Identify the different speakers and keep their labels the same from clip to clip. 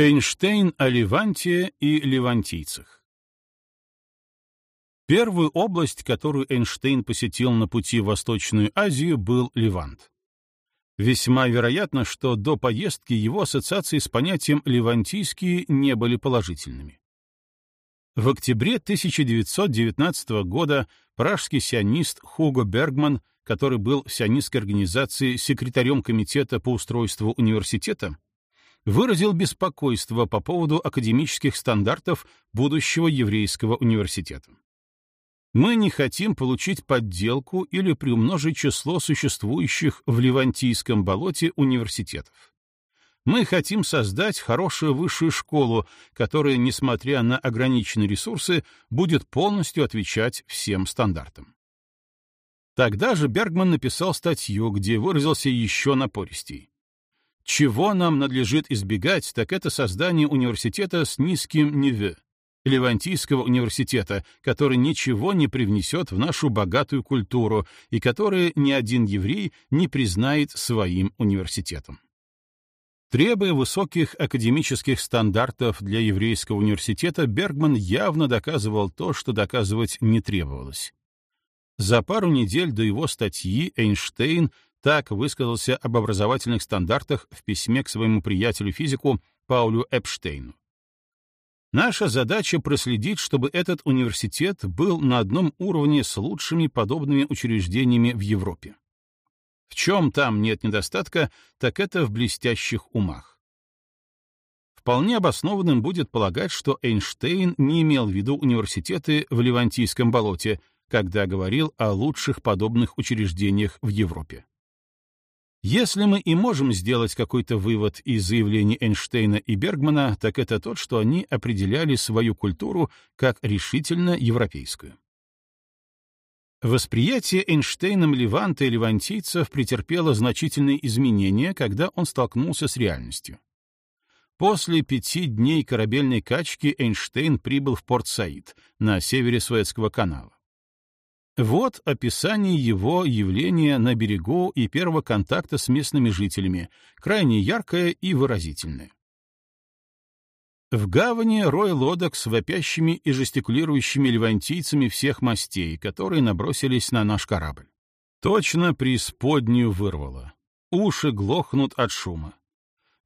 Speaker 1: Эйнштейн о Леванте и левантийцах Первую область, которую Эйнштейн посетил на пути в Восточную Азию, был Левант. Весьма вероятно, что до поездки его ассоциации с понятием «левантийские» не были положительными. В октябре 1919 года пражский сионист Хуго Бергман, который был в сионистской организации секретарем комитета по устройству университета, выразил беспокойство по поводу академических стандартов будущего еврейского университета. Мы не хотим получить подделку или приумножить число существующих в Левантийском болоте университетов. Мы хотим создать хорошую высшую школу, которая, несмотря на ограниченные ресурсы, будет полностью отвечать всем стандартам. Тогда же Бергман написал статью, где выразился еще напористей. Чего нам надлежит избегать, так это создание университета с низким ниве, Левантийского университета, который ничего не привнесет в нашу богатую культуру и который ни один еврей не признает своим университетом. Требуя высоких академических стандартов для еврейского университета, Бергман явно доказывал то, что доказывать не требовалось. За пару недель до его статьи Эйнштейн так высказался об образовательных стандартах в письме к своему приятелю-физику Паулю Эпштейну. Наша задача проследить, чтобы этот университет был на одном уровне с лучшими подобными учреждениями в Европе. В чем там нет недостатка, так это в блестящих умах. Вполне обоснованным будет полагать, что Эйнштейн не имел в виду университеты в Левантийском болоте, когда говорил о лучших подобных учреждениях в Европе. Если мы и можем сделать какой-то вывод из заявлений Эйнштейна и Бергмана, так это тот, что они определяли свою культуру как решительно европейскую. Восприятие Эйнштейном Леванта и левантийцев претерпело значительные изменения, когда он столкнулся с реальностью. После пяти дней корабельной качки Эйнштейн прибыл в Порт-Саид, на севере Суэцкого канала. Вот описание его явления на берегу и первого контакта с местными жителями, крайне яркое и выразительное. В гавани рой лодок с вопящими и жестикулирующими левантийцами всех мастей, которые набросились на наш корабль. Точно преисподнюю вырвало. Уши глохнут от шума.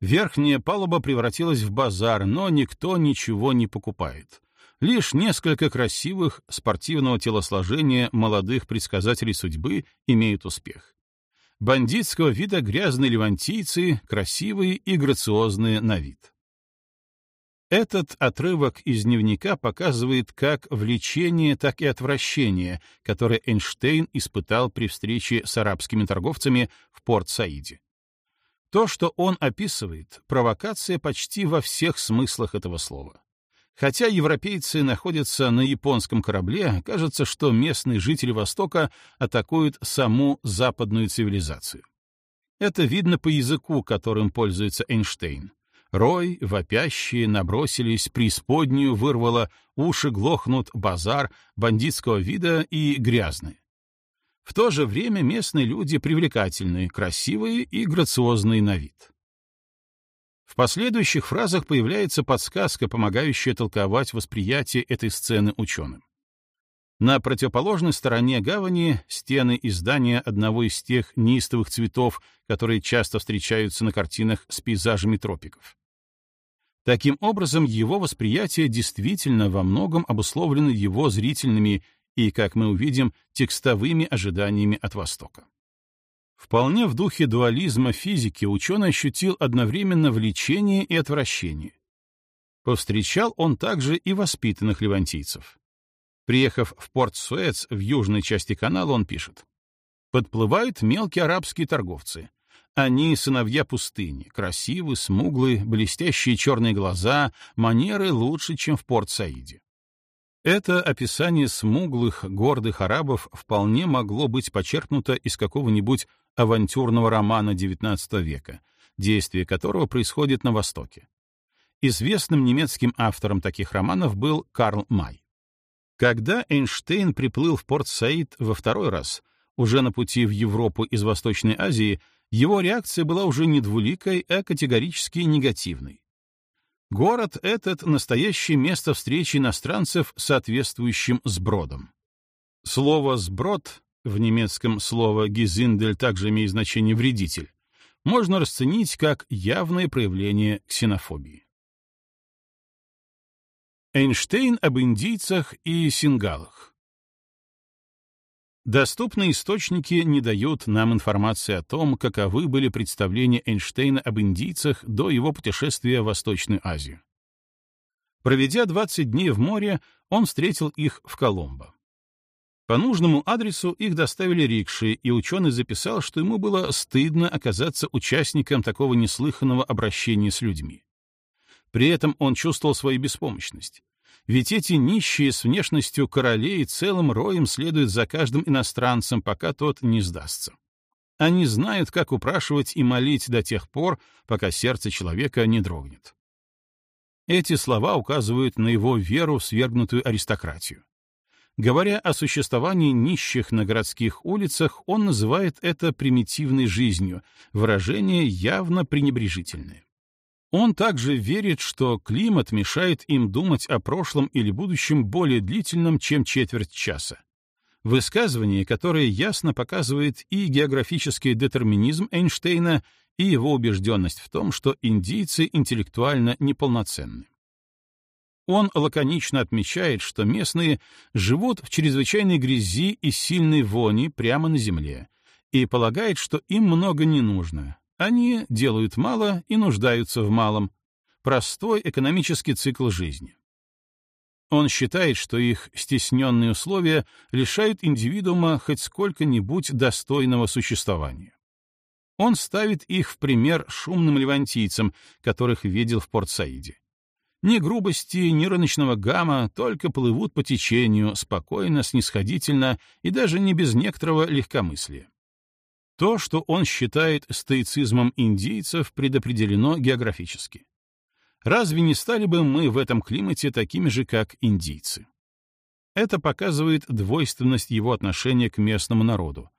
Speaker 1: Верхняя палуба превратилась в базар, но никто ничего не покупает. Лишь несколько красивых, спортивного телосложения молодых предсказателей судьбы имеют успех. Бандитского вида грязные левантийцы, красивые и грациозные на вид. Этот отрывок из дневника показывает как влечение, так и отвращение, которое Эйнштейн испытал при встрече с арабскими торговцами в Порт-Саиде. То, что он описывает, провокация почти во всех смыслах этого слова. Хотя европейцы находятся на японском корабле, кажется, что местные жители Востока атакуют саму западную цивилизацию. Это видно по языку, которым пользуется Эйнштейн. Рой, вопящие, набросились, преисподнюю вырвало, уши глохнут, базар, бандитского вида и грязные. В то же время местные люди привлекательные, красивые и грациозные на вид. В последующих фразах появляется подсказка, помогающая толковать восприятие этой сцены ученым. На противоположной стороне гавани стены и здания одного из тех неистовых цветов, которые часто встречаются на картинах с пейзажами тропиков. Таким образом, его восприятие действительно во многом обусловлено его зрительными и, как мы увидим, текстовыми ожиданиями от Востока. Вполне в духе дуализма физики ученый ощутил одновременно влечение и отвращение. Повстречал он также и воспитанных левантийцев. Приехав в порт Суэц в южной части канала, он пишет. Подплывают мелкие арабские торговцы. Они сыновья пустыни, красивы, смуглые, блестящие черные глаза, манеры лучше, чем в порт Саиде. Это описание смуглых, гордых арабов вполне могло быть почерпнуто из какого-нибудь авантюрного романа XIX века, действие которого происходит на Востоке. Известным немецким автором таких романов был Карл Май. Когда Эйнштейн приплыл в Порт-Саид во второй раз, уже на пути в Европу из Восточной Азии, его реакция была уже не двуликой, а категорически негативной. Город этот — настоящее место встречи иностранцев, соответствующим сбродом. Слово «сброд» в немецком слово «гизиндель» также имеет значение «вредитель», можно расценить как явное проявление ксенофобии. Эйнштейн об индийцах и сингалах Доступные источники не дают нам информации о том, каковы были представления Эйнштейна об индийцах до его путешествия в Восточную Азию. Проведя 20 дней в море, он встретил их в Коломбо. По нужному адресу их доставили рикши, и ученый записал, что ему было стыдно оказаться участником такого неслыханного обращения с людьми. При этом он чувствовал свою беспомощность. Ведь эти нищие с внешностью королей целым роем следуют за каждым иностранцем, пока тот не сдастся. Они знают, как упрашивать и молить до тех пор, пока сердце человека не дрогнет. Эти слова указывают на его веру в свергнутую аристократию. Говоря о существовании нищих на городских улицах, он называет это примитивной жизнью, выражение явно пренебрежительное. Он также верит, что климат мешает им думать о прошлом или будущем более длительном, чем четверть часа. Высказывание, которое ясно показывает и географический детерминизм Эйнштейна, и его убежденность в том, что индийцы интеллектуально неполноценны. Он лаконично отмечает, что местные живут в чрезвычайной грязи и сильной вони прямо на земле, и полагает, что им много не нужно, они делают мало и нуждаются в малом. Простой экономический цикл жизни. Он считает, что их стесненные условия лишают индивидуума хоть сколько-нибудь достойного существования. Он ставит их в пример шумным левантийцам, которых видел в Порт-Саиде. Ни грубости, ни рыночного гамма только плывут по течению, спокойно, снисходительно и даже не без некоторого легкомыслия. То, что он считает стоицизмом индейцев, предопределено географически. Разве не стали бы мы в этом климате такими же, как индийцы? Это показывает двойственность его отношения к местному народу.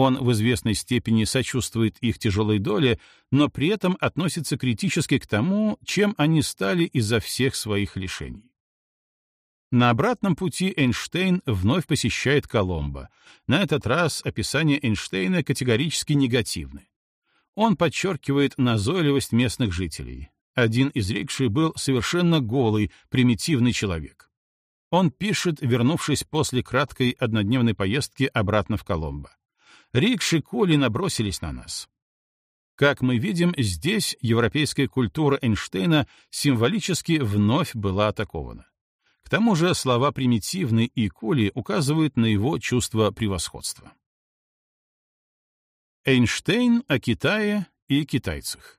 Speaker 1: Он в известной степени сочувствует их тяжелой доле, но при этом относится критически к тому, чем они стали из-за всех своих лишений. На обратном пути Эйнштейн вновь посещает Коломбо. На этот раз описания Эйнштейна категорически негативны. Он подчеркивает назойливость местных жителей. Один из рикши был совершенно голый, примитивный человек. Он пишет, вернувшись после краткой однодневной поездки обратно в Коломбо. Рикши Коли набросились на нас. Как мы видим, здесь европейская культура Эйнштейна символически вновь была атакована. К тому же слова «примитивный» и «коли» указывают на его чувство превосходства. Эйнштейн о Китае и китайцах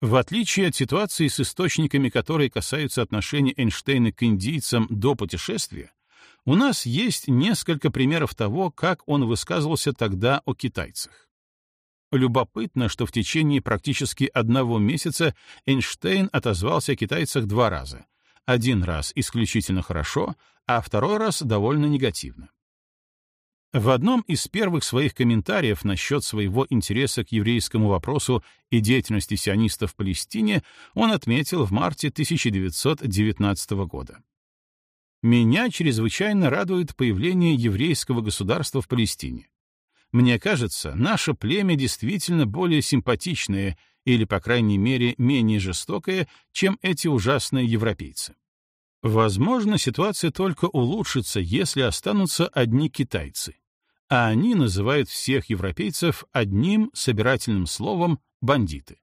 Speaker 1: В отличие от ситуации с источниками, которые касаются отношения Эйнштейна к индийцам до путешествия, у нас есть несколько примеров того, как он высказывался тогда о китайцах. Любопытно, что в течение практически одного месяца Эйнштейн отозвался о китайцах два раза, один раз исключительно хорошо, а второй раз довольно негативно. В одном из первых своих комментариев насчет своего интереса к еврейскому вопросу и деятельности сионистов в Палестине он отметил в марте 1919 года. «Меня чрезвычайно радует появление еврейского государства в Палестине. Мне кажется, наше племя действительно более симпатичное или, по крайней мере, менее жестокое, чем эти ужасные европейцы. Возможно, ситуация только улучшится, если останутся одни китайцы, а они называют всех европейцев одним собирательным словом «бандиты».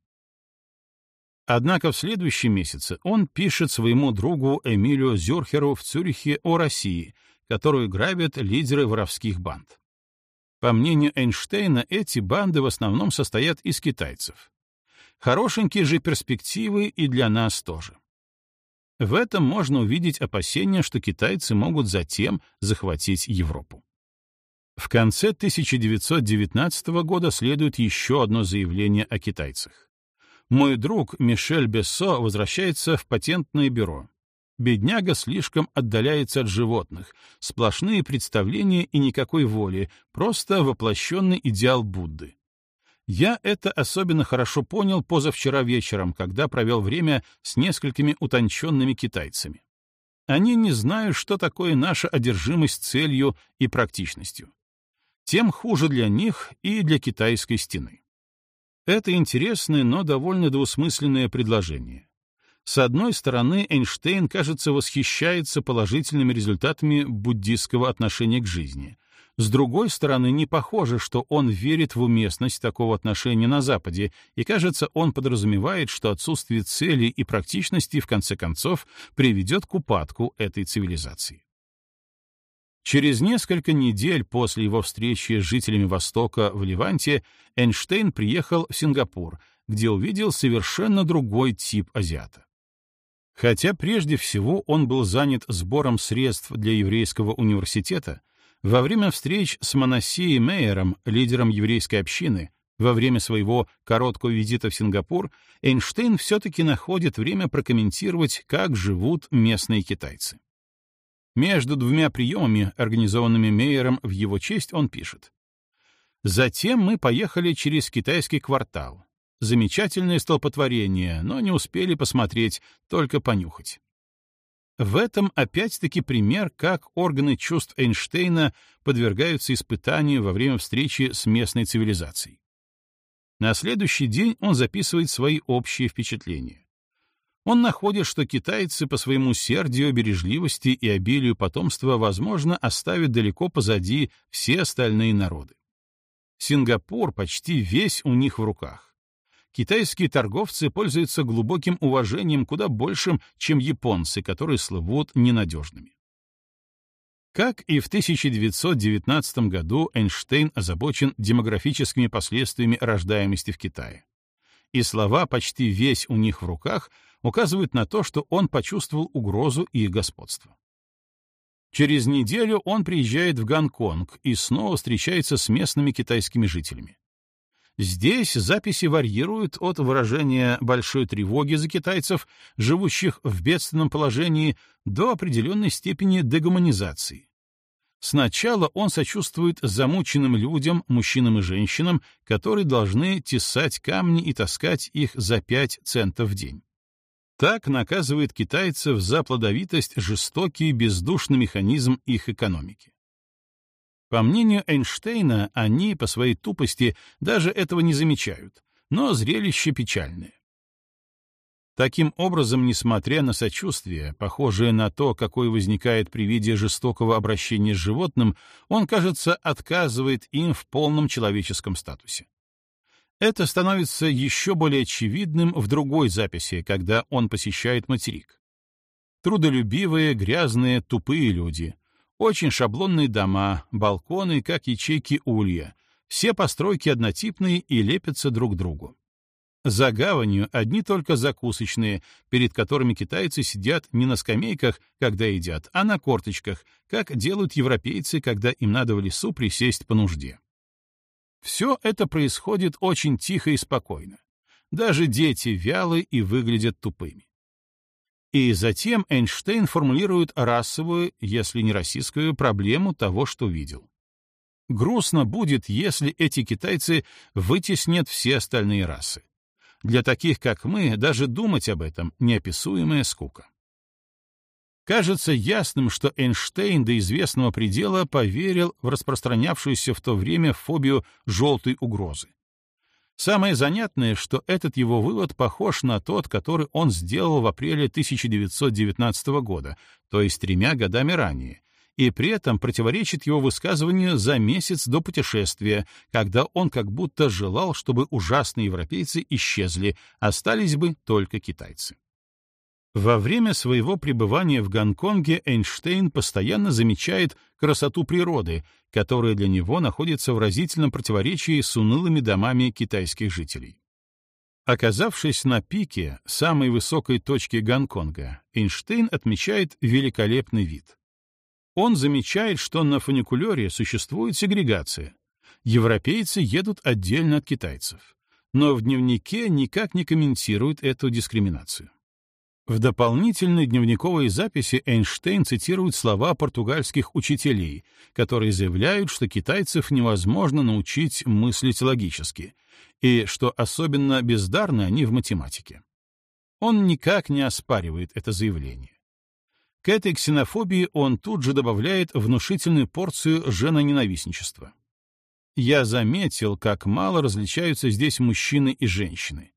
Speaker 1: Однако в следующем месяце он пишет своему другу Эмилию Зюрхеру в Цюрихе о России, которую грабят лидеры воровских банд. По мнению Эйнштейна, эти банды в основном состоят из китайцев. Хорошенькие же перспективы и для нас тоже. В этом можно увидеть опасения, что китайцы могут затем захватить Европу. В конце 1919 года следует еще одно заявление о китайцах. Мой друг Мишель Бессо возвращается в патентное бюро. Бедняга слишком отдаляется от животных, сплошные представления и никакой воли, просто воплощенный идеал Будды. Я это особенно хорошо понял позавчера вечером, когда провел время с несколькими утонченными китайцами. Они не знают, что такое наша одержимость целью и практичностью. Тем хуже для них и для китайской стены. Это интересное, но довольно двусмысленное предложение. С одной стороны, Эйнштейн, кажется, восхищается положительными результатами буддистского отношения к жизни. С другой стороны, не похоже, что он верит в уместность такого отношения на Западе, и, кажется, он подразумевает, что отсутствие цели и практичности, в конце концов, приведет к упадку этой цивилизации. Через несколько недель после его встречи с жителями Востока в Ливанте Эйнштейн приехал в Сингапур, где увидел совершенно другой тип азиата. Хотя прежде всего он был занят сбором средств для еврейского университета, во время встреч с Манасией Мейером, лидером еврейской общины, во время своего короткого визита в Сингапур, Эйнштейн все-таки находит время прокомментировать, как живут местные китайцы. Между двумя приемами, организованными Мейером в его честь, он пишет. «Затем мы поехали через китайский квартал, Замечательное столпотворение, но не успели посмотреть, только понюхать. В этом опять-таки пример, как органы чувств Эйнштейна подвергаются испытанию во время встречи с местной цивилизацией. На следующий день он записывает свои общие впечатления. Он находит, что китайцы по своему сердию, бережливости и обилию потомства, возможно, оставят далеко позади все остальные народы. Сингапур почти весь у них в руках китайские торговцы пользуются глубоким уважением куда большим, чем японцы, которые слывут ненадежными. Как и в 1919 году Эйнштейн озабочен демографическими последствиями рождаемости в Китае. И слова «почти весь у них в руках» указывают на то, что он почувствовал угрозу их господства. Через неделю он приезжает в Гонконг и снова встречается с местными китайскими жителями. Здесь записи варьируют от выражения большой тревоги за китайцев, живущих в бедственном положении, до определенной степени дегуманизации. Сначала он сочувствует замученным людям, мужчинам и женщинам, которые должны тесать камни и таскать их за 5 центов в день. Так наказывает китайцев за плодовитость жестокий бездушный механизм их экономики. По мнению Эйнштейна, они по своей тупости даже этого не замечают, но зрелище печальное. Таким образом, несмотря на сочувствие, похожее на то, какое возникает при виде жестокого обращения с животным, он, кажется, отказывает им в полном человеческом статусе. Это становится еще более очевидным в другой записи, когда он посещает материк. Трудолюбивые, грязные, тупые люди, очень шаблонные дома, балконы, как ячейки улья. Все постройки однотипные и лепятся друг к другу. За гаванью одни только закусочные, перед которыми китайцы сидят не на скамейках, когда едят, а на корточках, как делают европейцы, когда им надо в лесу присесть по нужде. Все это происходит очень тихо и спокойно. Даже дети вялы и выглядят тупыми. И затем Эйнштейн формулирует расовую, если не российскую, проблему того, что видел. Грустно будет, если эти китайцы вытеснят все остальные расы. Для таких, как мы, даже думать об этом — неописуемая скука. Кажется ясным, что Эйнштейн до известного предела поверил в распространявшуюся в то время фобию желтой угрозы. Самое занятное, что этот его вывод похож на тот, который он сделал в апреле 1919 года, то есть тремя годами ранее, и при этом противоречит его высказыванию за месяц до путешествия, когда он как будто желал, чтобы ужасные европейцы исчезли, остались бы только китайцы. Во время своего пребывания в Гонконге Эйнштейн постоянно замечает красоту природы, которая для него находится в разительном противоречии с унылыми домами китайских жителей. Оказавшись на пике, самой высокой точки Гонконга, Эйнштейн отмечает великолепный вид. Он замечает, что на фуникулере существует сегрегация. Европейцы едут отдельно от китайцев. Но в дневнике никак не комментирует эту дискриминацию. В дополнительной дневниковой записи Эйнштейн цитирует слова португальских учителей, которые заявляют, что китайцев невозможно научить мыслить логически, и что особенно бездарны они в математике. Он никак не оспаривает это заявление. К этой ксенофобии он тут же добавляет внушительную порцию женоненавистничества. Я заметил, как мало различаются здесь мужчины и женщины.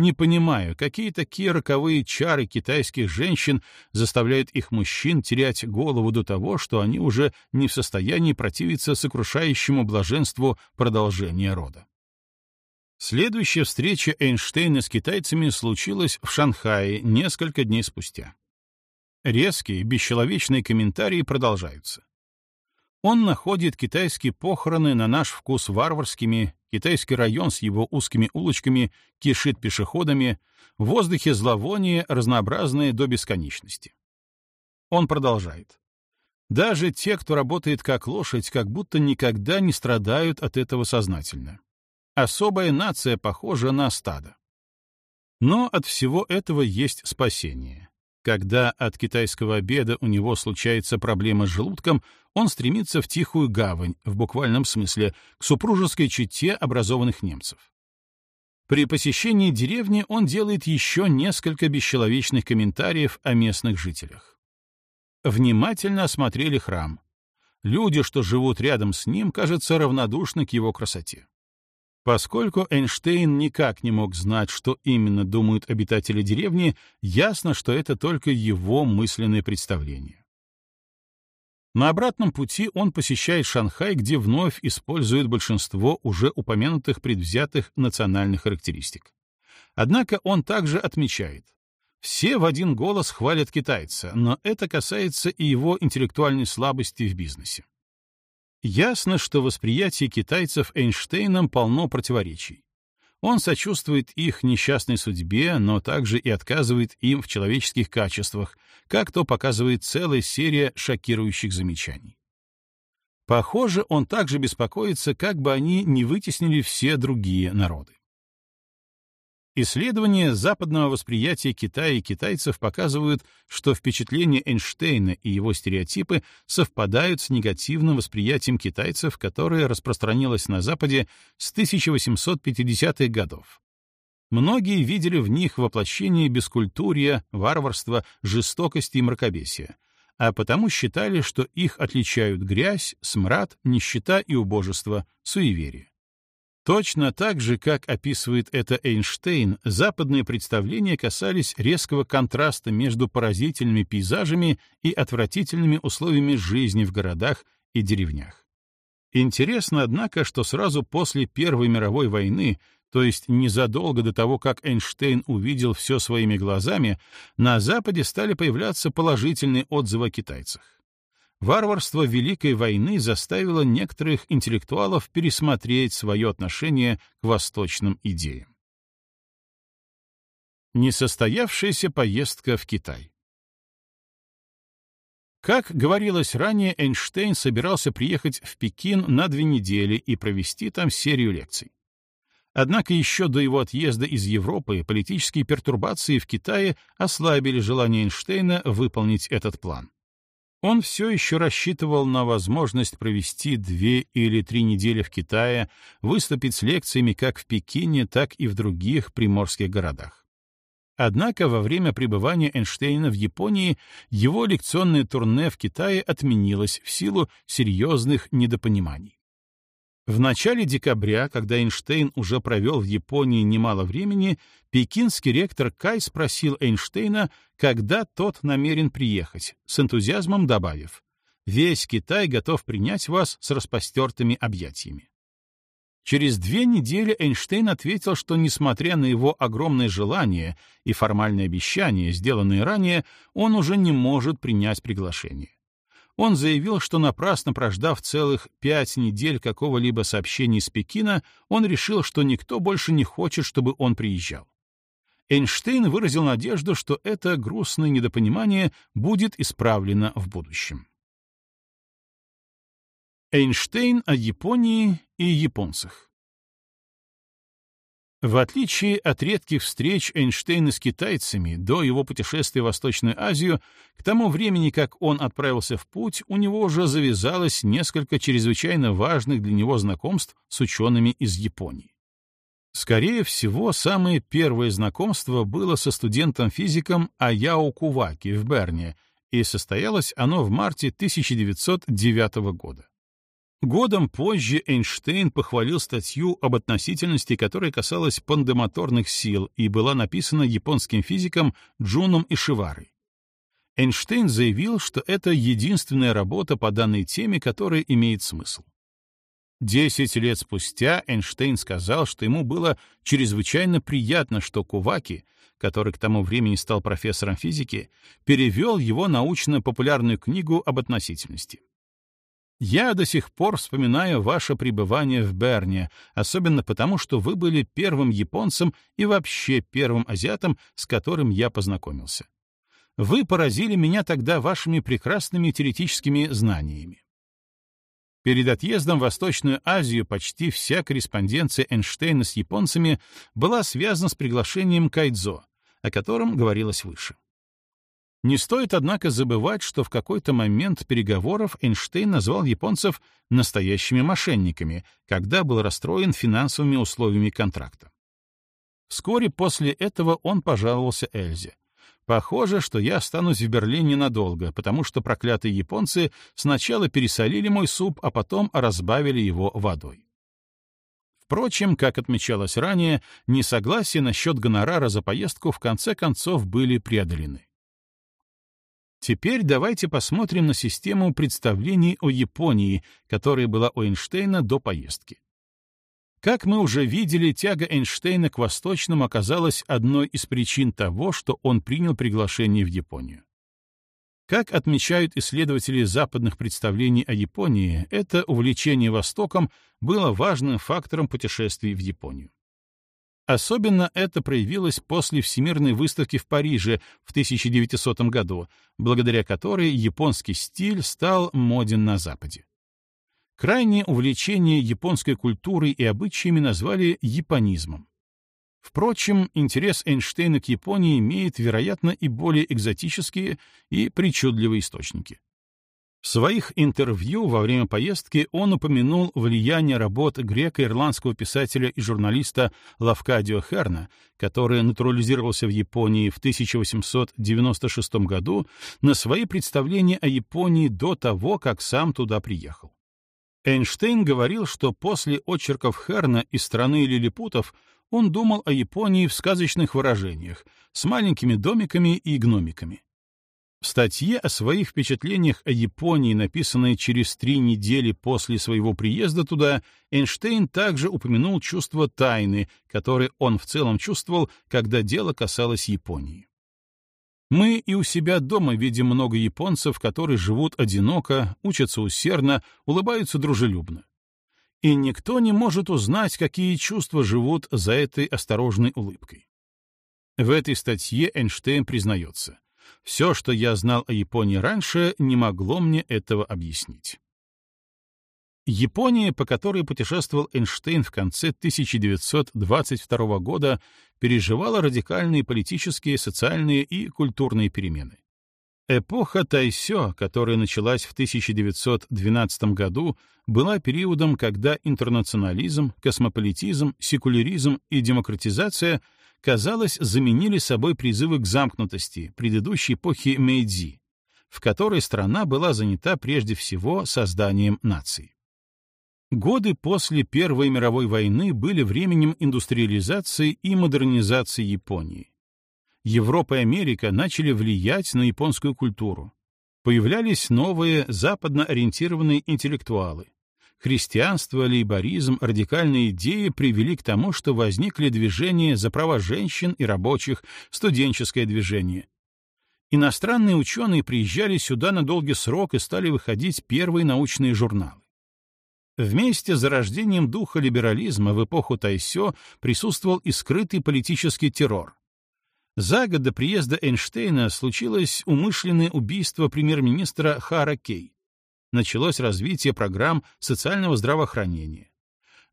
Speaker 1: Не понимаю, какие такие роковые чары китайских женщин заставляют их мужчин терять голову до того, что они уже не в состоянии противиться сокрушающему блаженству продолжения рода. Следующая встреча Эйнштейна с китайцами случилась в Шанхае несколько дней спустя. Резкие, бесчеловечные комментарии продолжаются. Он находит китайские похороны на наш вкус варварскими, китайский район с его узкими улочками кишит пешеходами, в воздухе зловоние, разнообразное до бесконечности. Он продолжает. Даже те, кто работает как лошадь, как будто никогда не страдают от этого сознательно. Особая нация похожа на стадо. Но от всего этого есть спасение. Когда от китайского обеда у него случается проблема с желудком, он стремится в тихую гавань, в буквальном смысле, к супружеской чете образованных немцев. При посещении деревни он делает еще несколько бесчеловечных комментариев о местных жителях. Внимательно осмотрели храм. Люди, что живут рядом с ним, кажется, равнодушны к его красоте. Поскольку Эйнштейн никак не мог знать, что именно думают обитатели деревни, ясно, что это только его мысленное представление. На обратном пути он посещает Шанхай, где вновь использует большинство уже упомянутых предвзятых национальных характеристик. Однако он также отмечает, все в один голос хвалят китайца, но это касается и его интеллектуальной слабости в бизнесе. Ясно, что восприятие китайцев Эйнштейном полно противоречий. Он сочувствует их несчастной судьбе, но также и отказывает им в человеческих качествах, как то показывает целая серия шокирующих замечаний. Похоже, он также беспокоится, как бы они не вытеснили все другие народы. Исследования западного восприятия Китая и китайцев показывают, что впечатления Эйнштейна и его стереотипы совпадают с негативным восприятием китайцев, которое распространилось на Западе с 1850-х годов. Многие видели в них воплощение бескультурья, варварства, жестокости и мракобесия, а потому считали, что их отличают грязь, смрад, нищета и убожество, суеверие. Точно так же, как описывает это Эйнштейн, западные представления касались резкого контраста между поразительными пейзажами и отвратительными условиями жизни в городах и деревнях. Интересно, однако, что сразу после Первой мировой войны, то есть незадолго до того, как Эйнштейн увидел все своими глазами, на Западе стали появляться положительные отзывы о китайцах. Варварство Великой войны заставило некоторых интеллектуалов пересмотреть свое отношение к восточным идеям. Несостоявшаяся поездка в Китай Как говорилось ранее, Эйнштейн собирался приехать в Пекин на две недели и провести там серию лекций. Однако еще до его отъезда из Европы политические пертурбации в Китае ослабили желание Эйнштейна выполнить этот план. Он все еще рассчитывал на возможность провести две или три недели в Китае, выступить с лекциями как в Пекине, так и в других приморских городах. Однако во время пребывания Эйнштейна в Японии его лекционное турне в Китае отменилось в силу серьезных недопониманий. В начале декабря, когда Эйнштейн уже провел в Японии немало времени, пекинский ректор Кай спросил Эйнштейна, когда тот намерен приехать, с энтузиазмом добавив, «Весь Китай готов принять вас с распростертыми объятиями». Через две недели Эйнштейн ответил, что, несмотря на его огромное желание и формальные обещания, сделанные ранее, он уже не может принять приглашение. Он заявил, что напрасно прождав целых пять недель какого-либо сообщения из Пекина, он решил, что никто больше не хочет, чтобы он приезжал. Эйнштейн выразил надежду, что это грустное недопонимание будет исправлено в будущем. Эйнштейн о Японии и японцах В отличие от редких встреч Эйнштейна с китайцами до его путешествия в Восточную Азию, к тому времени, как он отправился в путь, у него уже завязалось несколько чрезвычайно важных для него знакомств с учеными из Японии. Скорее всего, самое первое знакомство было со студентом-физиком Аяо Куваки в Берне, и состоялось оно в марте 1909 года. Годом позже Эйнштейн похвалил статью об относительности, которая касалась пандематорных сил и была написана японским физиком Джуном Ишиварой. Эйнштейн заявил, что это единственная работа по данной теме, которая имеет смысл. Десять лет спустя Эйнштейн сказал, что ему было чрезвычайно приятно, что Куваки, который к тому времени стал профессором физики, перевел его научно-популярную книгу об относительности. Я до сих пор вспоминаю ваше пребывание в Берне, особенно потому, что вы были первым японцем и вообще первым азиатом, с которым я познакомился. Вы поразили меня тогда вашими прекрасными теоретическими знаниями. Перед отъездом в Восточную Азию почти вся корреспонденция Эйнштейна с японцами была связана с приглашением Кайдзо, о котором говорилось выше. Не стоит, однако, забывать, что в какой-то момент переговоров Эйнштейн назвал японцев настоящими мошенниками, когда был расстроен финансовыми условиями контракта. Вскоре после этого он пожаловался Эльзе. Похоже, что я останусь в Берлине надолго, потому что проклятые японцы сначала пересолили мой суп, а потом разбавили его водой. Впрочем, как отмечалось ранее, несогласия насчет гонорара за поездку в конце концов были преодолены. Теперь давайте посмотрим на систему представлений о Японии, которая была у Эйнштейна до поездки. Как мы уже видели, тяга Эйнштейна к восточным оказалась одной из причин того, что он принял приглашение в Японию. Как отмечают исследователи западных представлений о Японии, это увлечение Востоком было важным фактором путешествий в Японию. Особенно это проявилось после Всемирной выставки в Париже в 1900 году, благодаря которой японский стиль стал моден на Западе. Крайнее увлечение японской культурой и обычаями назвали японизмом. Впрочем, интерес Эйнштейна к Японии имеет, вероятно, и более экзотические и причудливые источники. В своих интервью во время поездки он упомянул влияние работ греко-ирландского писателя и журналиста Лавкадио Херна, который натурализировался в Японии в 1896 году, на свои представления о Японии до того, как сам туда приехал. Эйнштейн говорил, что после очерков Херна из страны лилипутов он думал о Японии в сказочных выражениях, с маленькими домиками и гномиками. В статье о своих впечатлениях о Японии, написанной через три недели после своего приезда туда, Эйнштейн также упомянул чувство тайны, которое он в целом чувствовал, когда дело касалось Японии. Мы и у себя дома видим много японцев, которые живут одиноко, учатся усердно, улыбаются дружелюбно. И никто не может узнать, какие чувства живут за этой осторожной улыбкой. В этой статье Эйнштейн признается — все, что я знал о Японии раньше, не могло мне этого объяснить. Япония, по которой путешествовал Эйнштейн в конце 1922 года, переживала радикальные политические, социальные и культурные перемены. Эпоха Тайсё, которая началась в 1912 году, была периодом, когда интернационализм, космополитизм, секуляризм и демократизация — казалось, заменили собой призывы к замкнутости предыдущей эпохи Мэйдзи, в которой страна была занята прежде всего созданием наций. Годы после Первой мировой войны были временем индустриализации и модернизации Японии. Европа и Америка начали влиять на японскую культуру. Появлялись новые западно ориентированные интеллектуалы, христианство, лейборизм, радикальные идеи привели к тому, что возникли движения за права женщин и рабочих, студенческое движение. Иностранные ученые приезжали сюда на долгий срок и стали выходить первые научные журналы. Вместе с зарождением духа либерализма в эпоху Тайсё присутствовал и скрытый политический террор. За год до приезда Эйнштейна случилось умышленное убийство премьер-министра Хара Кей началось развитие программ социального здравоохранения.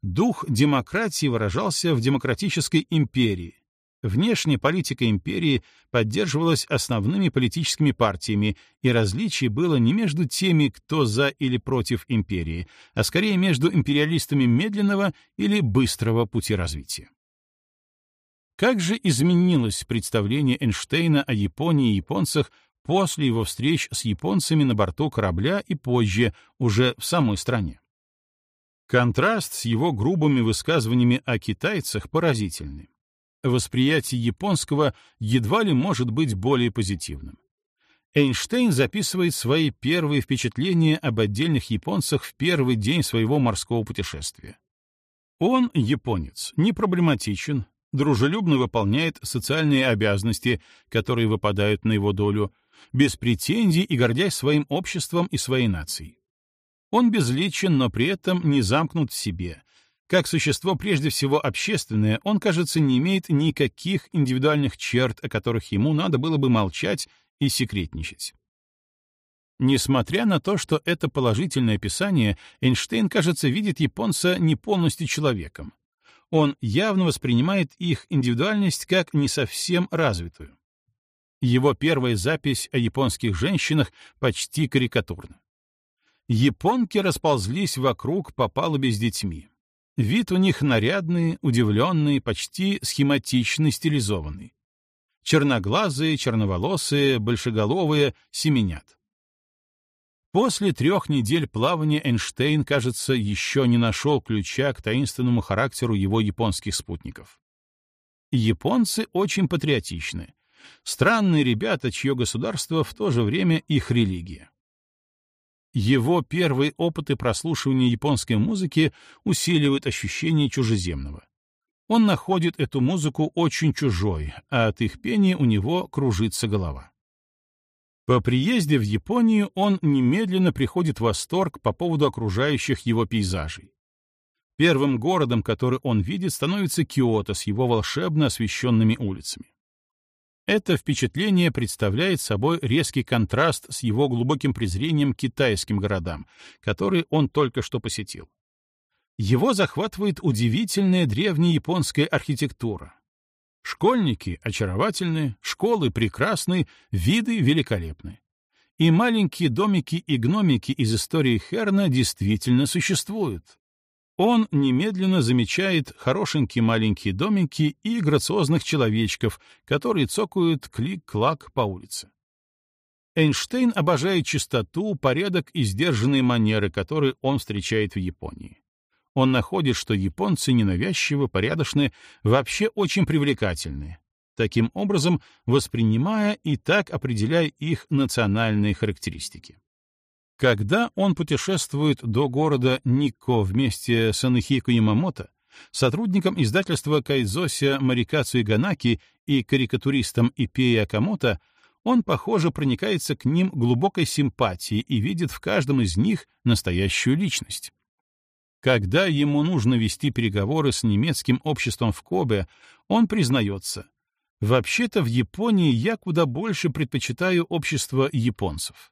Speaker 1: дух демократии выражался в демократической империи. Внешняя политика империи поддерживалась основными политическими партиями, и различие было не между теми, кто за или против империи, а скорее между империалистами медленного или быстрого пути развития. Как же изменилось представление Эйнштейна о Японии и японцах после его встреч с японцами на борту корабля и позже, уже в самой стране? Контраст с его грубыми высказываниями о китайцах поразительный. Восприятие японского едва ли может быть более позитивным. Эйнштейн записывает свои первые впечатления об отдельных японцах в первый день своего морского путешествия. Он, японец, не проблематичен, дружелюбно выполняет социальные обязанности, которые выпадают на его долю, без претензий и гордясь своим обществом и своей нацией. Он безличен, но при этом не замкнут в себе. Как существо прежде всего общественное, он, кажется, не имеет никаких индивидуальных черт, о которых ему надо было бы молчать и секретничать. Несмотря на то, что это положительное описание, Эйнштейн, кажется, видит японца не полностью человеком. Он явно воспринимает их индивидуальность как не совсем развитую. Его первая запись о японских женщинах почти карикатурна. Японки расползлись вокруг по палубе с детьми. Вид у них нарядный, удивленный, почти схематичный, стилизованный. Черноглазые, черноволосые, большеголовые, семенят. После трех недель плавания Эйнштейн, кажется, еще не нашел ключа к таинственному характеру его японских спутников. Японцы очень патриотичны. Странные ребята, чье государство в то же время их религия. Его первые опыты прослушивания японской музыки усиливают ощущение чужеземного. Он находит эту музыку очень чужой, а от их пения у него кружится голова. По приезде в Японию он немедленно приходит в восторг по поводу окружающих его пейзажей. Первым городом, который он видит, становится Киото с его волшебно освещенными улицами. Это впечатление представляет собой резкий контраст с его глубоким презрением к китайским городам, которые он только что посетил. Его захватывает удивительная древняя японская архитектура. Школьники очаровательны, школы прекрасны, виды великолепны. И маленькие домики и гномики из истории Херна действительно существуют. Он немедленно замечает хорошенькие маленькие домики и грациозных человечков, которые цокают клик-клак по улице. Эйнштейн обожает чистоту, порядок и сдержанные манеры, которые он встречает в Японии. Он находит, что японцы ненавязчивы, порядочны, вообще очень привлекательны, таким образом воспринимая и так определяя их национальные характеристики. Когда он путешествует до города Никко вместе с Анахико Ямамото, сотрудником издательства Кайзося Марикацу Иганаки и карикатуристом Ипея Акамото, он, похоже, проникается к ним глубокой симпатией и видит в каждом из них настоящую личность. Когда ему нужно вести переговоры с немецким обществом в Кобе, он признается, «Вообще-то в Японии я куда больше предпочитаю общество японцев».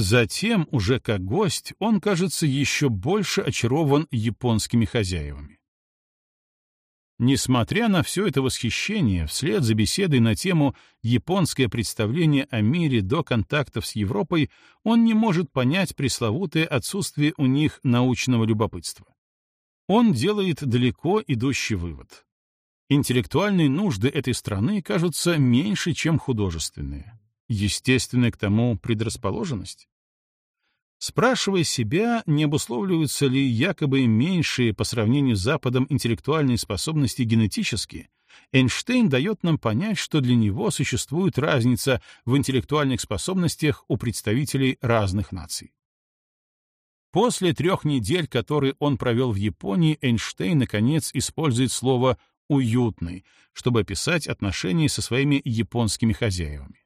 Speaker 1: Затем, уже как гость, он, кажется, еще больше очарован японскими хозяевами. Несмотря на все это восхищение, вслед за беседой на тему «Японское представление о мире до контактов с Европой» он не может понять пресловутое отсутствие у них научного любопытства. Он делает далеко идущий вывод. Интеллектуальные нужды этой страны кажутся меньше, чем художественные естественная к тому предрасположенность? Спрашивая себя, не обусловливаются ли якобы меньшие по сравнению с Западом интеллектуальные способности генетически, Эйнштейн дает нам понять, что для него существует разница в интеллектуальных способностях у представителей разных наций. После трех недель, которые он провел в Японии, Эйнштейн, наконец, использует слово «уютный», чтобы описать отношения со своими японскими хозяевами.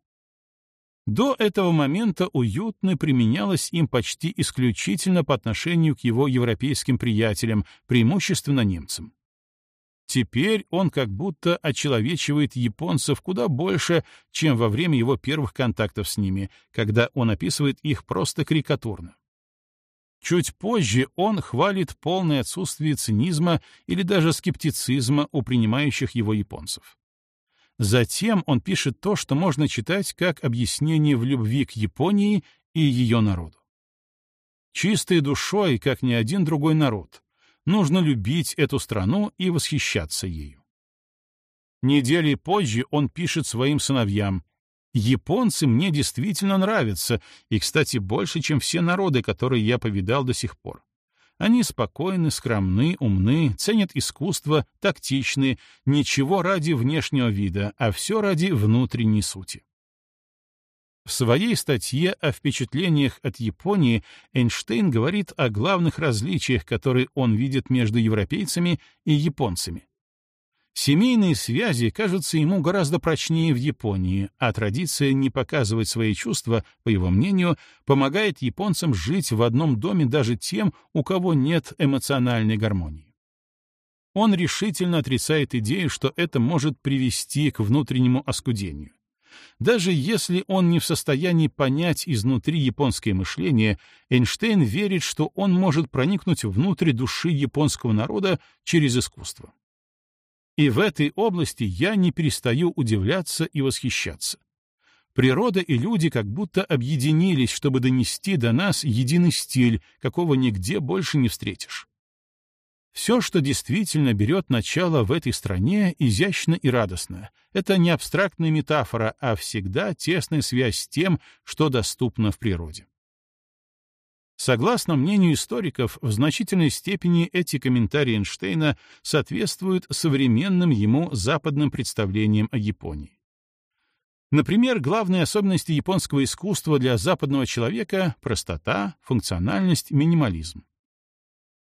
Speaker 1: До этого момента уютно применялось им почти исключительно по отношению к его европейским приятелям, преимущественно немцам. Теперь он как будто очеловечивает японцев куда больше, чем во время его первых контактов с ними, когда он описывает их просто карикатурно. Чуть позже он хвалит полное отсутствие цинизма или даже скептицизма у принимающих его японцев. Затем он пишет то, что можно читать как объяснение в любви к Японии и ее народу. Чистой душой, как ни один другой народ, нужно любить эту страну и восхищаться ею. Недели позже он пишет своим сыновьям Японцы мне действительно нравятся, и, кстати, больше, чем все народы, которые я повидал до сих пор. Они спокойны, скромны, умны, ценят искусство, тактичны, ничего ради внешнего вида, а все ради внутренней сути. В своей статье о впечатлениях от Японии Эйнштейн говорит о главных различиях, которые он видит между европейцами и японцами. Семейные связи кажутся ему гораздо прочнее в Японии, а традиция не показывать свои чувства, по его мнению, помогает японцам жить в одном доме даже тем, у кого нет эмоциональной гармонии. Он решительно отрицает идею, что это может привести к внутреннему оскудению. Даже если он не в состоянии понять изнутри японское мышление, Эйнштейн верит, что он может проникнуть внутрь души японского народа через искусство. И в этой области я не перестаю удивляться и восхищаться. Природа и люди как будто объединились, чтобы донести до нас единый стиль, какого нигде больше не встретишь. Все, что действительно берет начало в этой стране, изящно и радостно. Это не абстрактная метафора, а всегда тесная связь с тем, что доступно в природе. Согласно мнению историков, в значительной степени эти комментарии Эйнштейна соответствуют современным ему западным представлениям о Японии. Например, главные особенности японского искусства для западного человека — простота, функциональность, минимализм.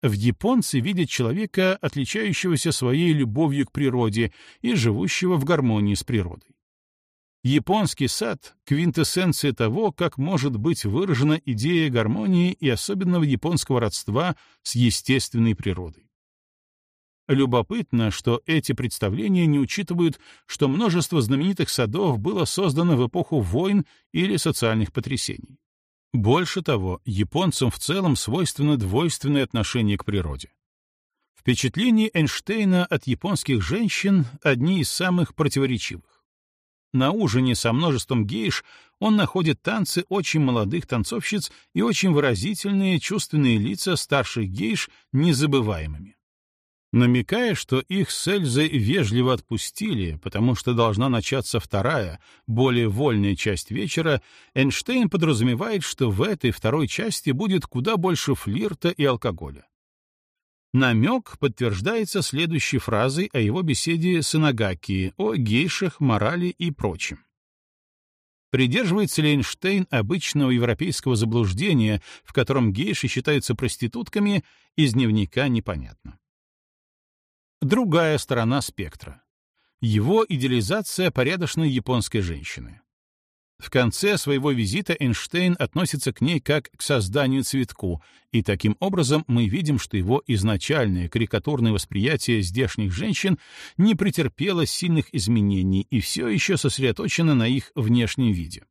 Speaker 1: В японце видят человека, отличающегося своей любовью к природе и живущего в гармонии с природой. Японский сад — квинтэссенция того, как может быть выражена идея гармонии и особенного японского родства с естественной природой. Любопытно, что эти представления не учитывают, что множество знаменитых садов было создано в эпоху войн или социальных потрясений. Больше того, японцам в целом свойственно двойственное отношение к природе. Впечатления Эйнштейна от японских женщин одни из самых противоречивых. На ужине со множеством гейш он находит танцы очень молодых танцовщиц и очень выразительные чувственные лица старших гейш незабываемыми. Намекая, что их с Эльзой вежливо отпустили, потому что должна начаться вторая, более вольная часть вечера, Эйнштейн подразумевает, что в этой второй части будет куда больше флирта и алкоголя. Намек подтверждается следующей фразой о его беседе с Инагаки, о гейшах, морали и прочем. Придерживается ли Эйнштейн обычного европейского заблуждения, в котором гейши считаются проститутками, из дневника непонятно. Другая сторона спектра. Его идеализация порядочной японской женщины. В конце своего визита Эйнштейн относится к ней как к созданию цветку, и таким образом мы видим, что его изначальное карикатурное восприятие здешних женщин не претерпело сильных изменений и все еще сосредоточено на их внешнем виде.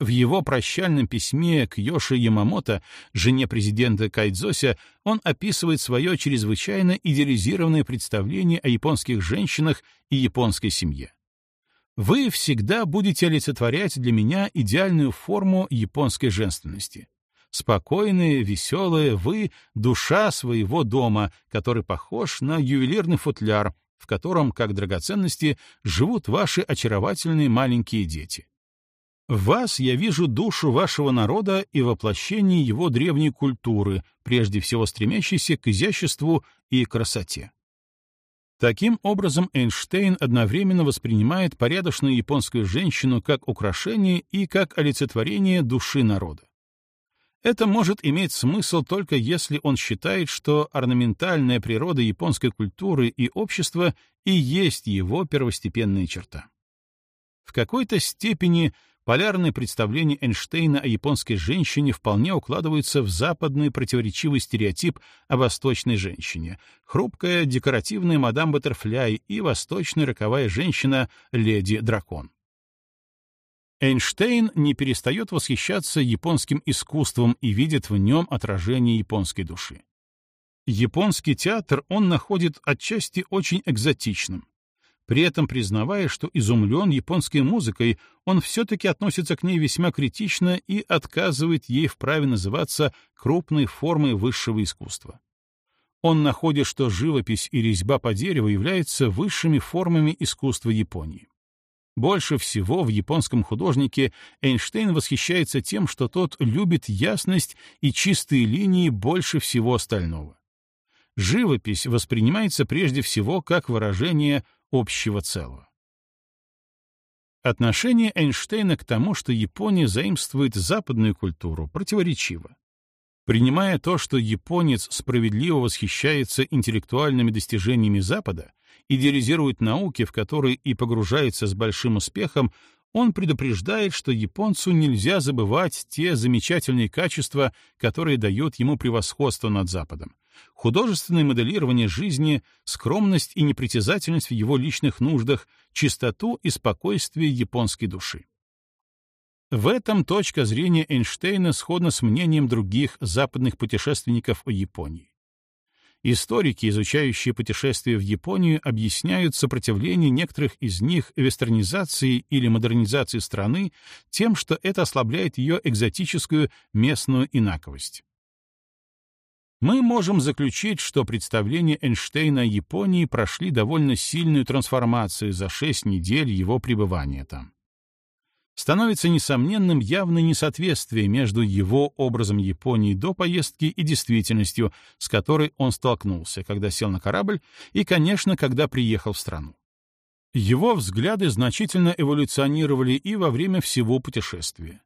Speaker 1: В его прощальном письме к Йоши Ямамото, жене президента Кайдзося, он описывает свое чрезвычайно идеализированное представление о японских женщинах и японской семье. Вы всегда будете олицетворять для меня идеальную форму японской женственности. Спокойные, веселые, вы — душа своего дома, который похож на ювелирный футляр, в котором, как драгоценности, живут ваши очаровательные маленькие дети. В вас я вижу душу вашего народа и воплощение его древней культуры, прежде всего стремящейся к изяществу и красоте. Таким образом, Эйнштейн одновременно воспринимает порядочную японскую женщину как украшение и как олицетворение души народа. Это может иметь смысл только если он считает, что орнаментальная природа японской культуры и общества и есть его первостепенная черта. В какой-то степени Полярные представления Эйнштейна о японской женщине вполне укладываются в западный противоречивый стереотип о восточной женщине — хрупкая, декоративная мадам Баттерфляй и восточная роковая женщина — леди-дракон. Эйнштейн не перестает восхищаться японским искусством и видит в нем отражение японской души. Японский театр он находит отчасти очень экзотичным. При этом признавая, что изумлен японской музыкой, он все-таки относится к ней весьма критично и отказывает ей в праве называться крупной формой высшего искусства. Он находит, что живопись и резьба по дереву являются высшими формами искусства Японии. Больше всего в японском художнике Эйнштейн восхищается тем, что тот любит ясность и чистые линии больше всего остального живопись воспринимается прежде всего как выражение общего целого. Отношение Эйнштейна к тому, что Япония заимствует западную культуру, противоречиво. Принимая то, что японец справедливо восхищается интеллектуальными достижениями Запада, идеализирует науки, в которые и погружается с большим успехом, он предупреждает, что японцу нельзя забывать те замечательные качества, которые дают ему превосходство над Западом. Художественное моделирование жизни, скромность и непритязательность в его личных нуждах, чистоту и спокойствие японской души. В этом точка зрения Эйнштейна сходна с мнением других западных путешественников о Японии. Историки, изучающие путешествия в Японию, объясняют сопротивление некоторых из них вестернизации или модернизации страны тем, что это ослабляет ее экзотическую местную инаковость. Мы можем заключить, что представления Эйнштейна о Японии прошли довольно сильную трансформацию за шесть недель его пребывания там становится несомненным явное несоответствие между его образом Японии до поездки и действительностью, с которой он столкнулся, когда сел на корабль и, конечно, когда приехал в страну. Его взгляды значительно эволюционировали и во время всего путешествия.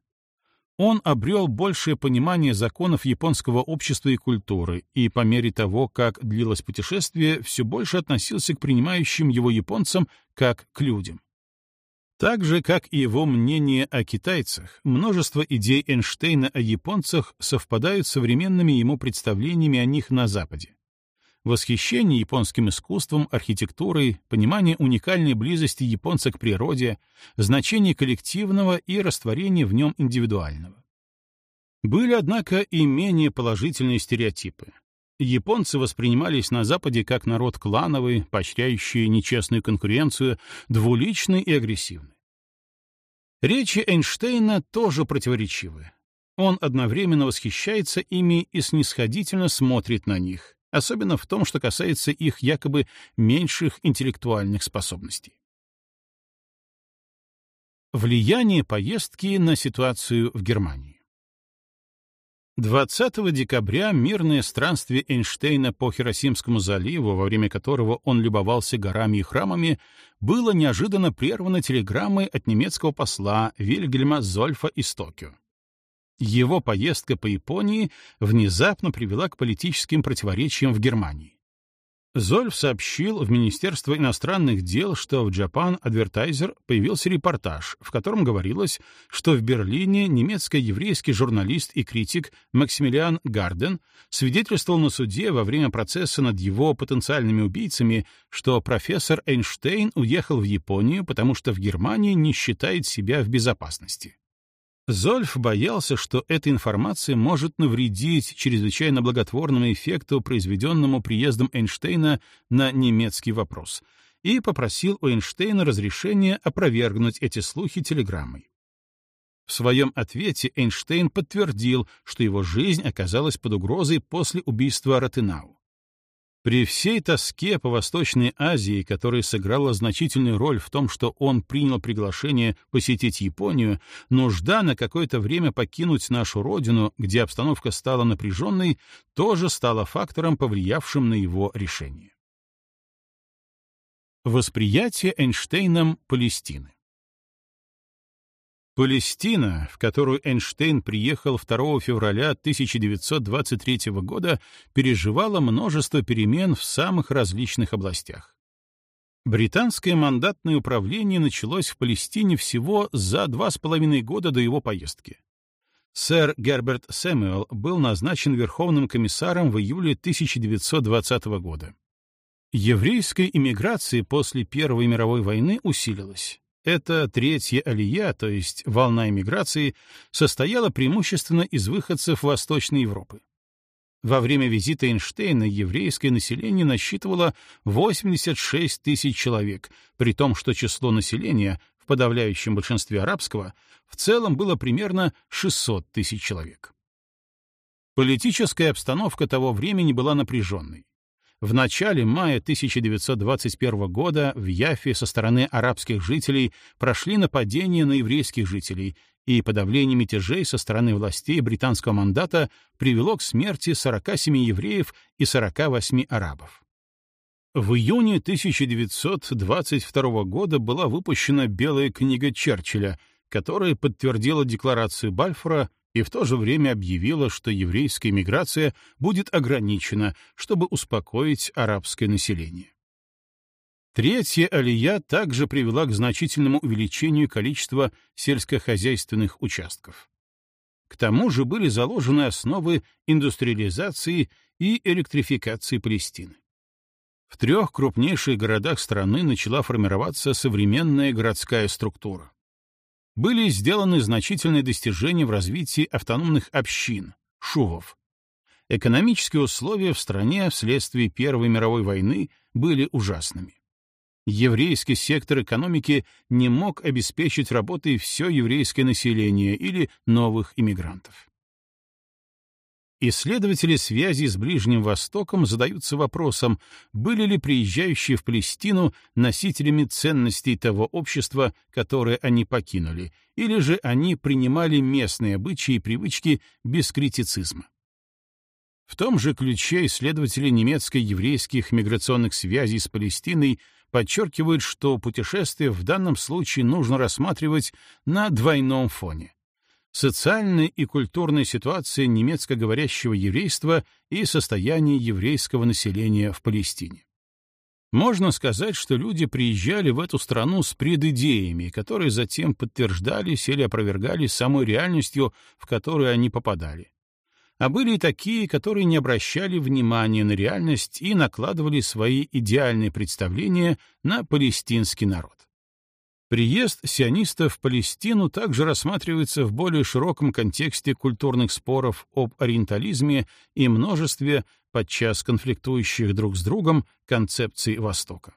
Speaker 1: Он обрел большее понимание законов японского общества и культуры, и по мере того, как длилось путешествие, все больше относился к принимающим его японцам как к людям. Так же, как и его мнение о китайцах, множество идей Эйнштейна о японцах совпадают с современными ему представлениями о них на Западе. Восхищение японским искусством, архитектурой, понимание уникальной близости японца к природе, значение коллективного и растворение в нем индивидуального. Были, однако, и менее положительные стереотипы. Японцы воспринимались на Западе как народ клановый, поощряющий нечестную конкуренцию, двуличный и агрессивный. Речи Эйнштейна тоже противоречивы. Он одновременно восхищается ими и снисходительно смотрит на них, особенно в том, что касается их якобы меньших интеллектуальных способностей. Влияние поездки на ситуацию в Германии 20 декабря мирное странствие Эйнштейна по Хиросимскому заливу, во время которого он любовался горами и храмами, было неожиданно прервано телеграммой от немецкого посла Вильгельма Зольфа из Токио. Его поездка по Японии внезапно привела к политическим противоречиям в Германии. Зольф сообщил в Министерство иностранных дел, что в Japan Advertiser появился репортаж, в котором говорилось, что в Берлине немецко-еврейский журналист и критик Максимилиан Гарден свидетельствовал на суде во время процесса над его потенциальными убийцами, что профессор Эйнштейн уехал в Японию, потому что в Германии не считает себя в безопасности. Зольф боялся, что эта информация может навредить чрезвычайно благотворному эффекту, произведенному приездом Эйнштейна на немецкий вопрос, и попросил у Эйнштейна разрешения опровергнуть эти слухи телеграммой. В своем ответе Эйнштейн подтвердил, что его жизнь оказалась под угрозой после убийства Ротенау. При всей тоске по Восточной Азии, которая сыграла значительную роль в том, что он принял приглашение посетить Японию, нужда на какое-то время покинуть нашу родину, где обстановка стала напряженной, тоже стала фактором, повлиявшим на его решение. Восприятие Эйнштейном Палестины Палестина, в которую Эйнштейн приехал 2 февраля 1923 года, переживала множество перемен в самых различных областях. Британское мандатное управление началось в Палестине всего за два с половиной года до его поездки. Сэр Герберт Сэмюэл был назначен Верховным комиссаром в июле 1920 года. Еврейская иммиграция после Первой мировой войны усилилась. Эта третья алия, то есть волна эмиграции, состояла преимущественно из выходцев Восточной Европы. Во время визита Эйнштейна еврейское население насчитывало 86 тысяч человек, при том, что число населения, в подавляющем большинстве арабского, в целом было примерно 600 тысяч человек. Политическая обстановка того времени была напряженной. В начале мая 1921 года в Яфе со стороны арабских жителей прошли нападения на еврейских жителей, и подавление мятежей со стороны властей британского мандата привело к смерти 47 евреев и 48 арабов. В июне 1922 года была выпущена Белая книга Черчилля, которая подтвердила декларацию Бальфора и в то же время объявила, что еврейская миграция будет ограничена, чтобы успокоить арабское население. Третья алия также привела к значительному увеличению количества сельскохозяйственных участков. К тому же были заложены основы индустриализации и электрификации Палестины. В трех крупнейших городах страны начала формироваться современная городская структура были сделаны значительные достижения в развитии автономных общин, шувов. Экономические условия в стране вследствие Первой мировой войны были ужасными. Еврейский сектор экономики не мог обеспечить работой все еврейское население или новых иммигрантов. Исследователи связи с Ближним Востоком задаются вопросом, были ли приезжающие в Палестину носителями ценностей того общества, которое они покинули, или же они принимали местные обычаи и привычки без критицизма. В том же ключе исследователи немецко-еврейских миграционных связей с Палестиной подчеркивают, что путешествие в данном случае нужно рассматривать на двойном фоне социальная и культурная ситуация немецкоговорящего еврейства и состояние еврейского населения в Палестине. Можно сказать, что люди приезжали в эту страну с предидеями, которые затем подтверждались или опровергались самой реальностью, в которую они попадали. А были и такие, которые не обращали внимания на реальность и накладывали свои идеальные представления на палестинский народ. Приезд сионистов в Палестину также рассматривается в более широком контексте культурных споров об ориентализме и множестве, подчас конфликтующих друг с другом, концепций Востока.